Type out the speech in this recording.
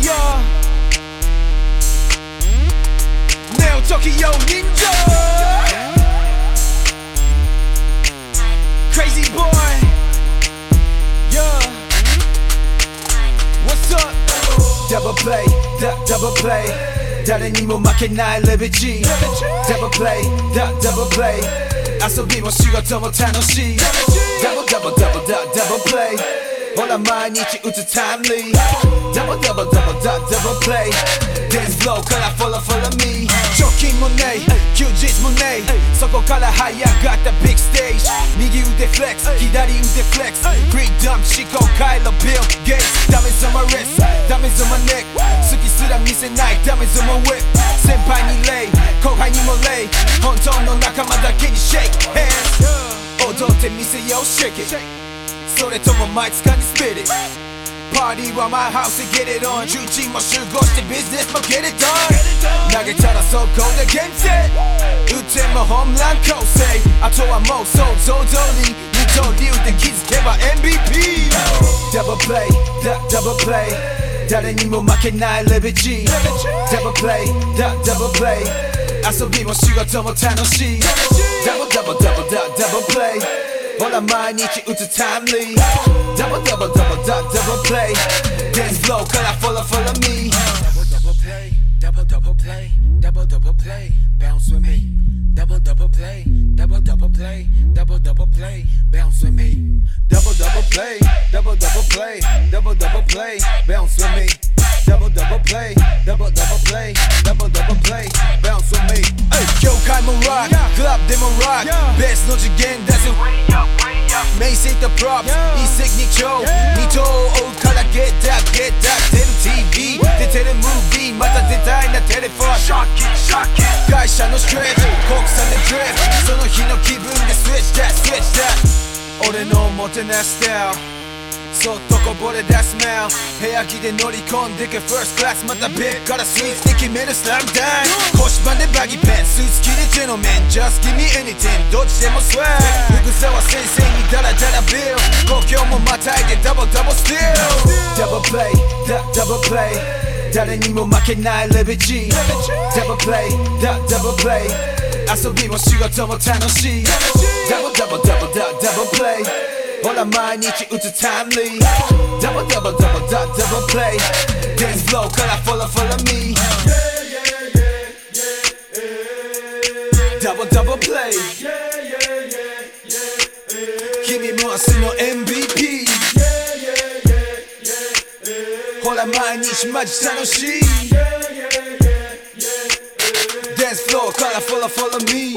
yeah Neo Tokyo Ninja Crazy boy Yeah What's up? Double play, du- double play 誰にも負けないレベチ Double play, du- double play 遊びも仕事も楽しい Double double double du- double play ほら毎日打つタイムリー Double double double du- double play. Dance flow から follow follow me. 貯金もねえ休日もねえそこから這い上がったビッグステージ右腕フレックス左腕フレックスグリーンダム思考回路ビルゲイツダメぞまレスダメぞまネック好きすら見せないダメぞまウィップ先輩にレイ後輩にもレイ。本当の仲間だけにシェイクヘンズ踊ってみせようシェイキそれとも毎月にスピリットパーティーはマイハウスで get it on 重鎮も集合してビジネスも get it done 投げたらそこでゲームセット打ってもホームラン構成あとはもう想像通り二刀流で気づけば MVP ダブルプレイダダブルプレイ誰にも負けないレベチダブルプレイダダブルプレイ遊びも仕事も楽しいダブルダブルダブルダダブルプレイ ほら毎日打つタイムリー Double double double double double play Dance flow から follow follow me Double double play, double double play, double double play, bounce with me. Double double play, double double play, double double play, bounce with me. Double double play Double double play Double double play Bounce with me Double double play Double double play Double double play Bounce with me 業界も rock クラブ でも rock ベースの次元出インセンタープロップ一石二鳥二頭追うから Get up Get up. 出る TV 出てるムービーまた出たいなテレフォン Shock it, shock it. 会社のストレッチ国産でドリフトその日の気分でスイッチだスイッチだ俺のもてなしスタイルそっとこぼれ出すメール。部屋着で乗り込んでけ First class またビッグからスイーツで決めるスラムダウン腰パンでバギーペンスーツ着でジェノメン Just give me anything どっちでもスワッグ福沢先生にダラダラビル。故郷もまたいでダボダボスティルダブルプレイダダブルプレイ誰にも負けないレベチ。ダブルプレイダダブルプレイ遊びも仕事も楽しい。ダブルダブルダブルダダブルプレイほら毎日打つタイムリーダブルダブルダブルダダブルプレイ Dance flow から follow follow me ダブルダブルプレイ君も明日の MVP ほら毎日マジ楽しい Dance floor から follow follow me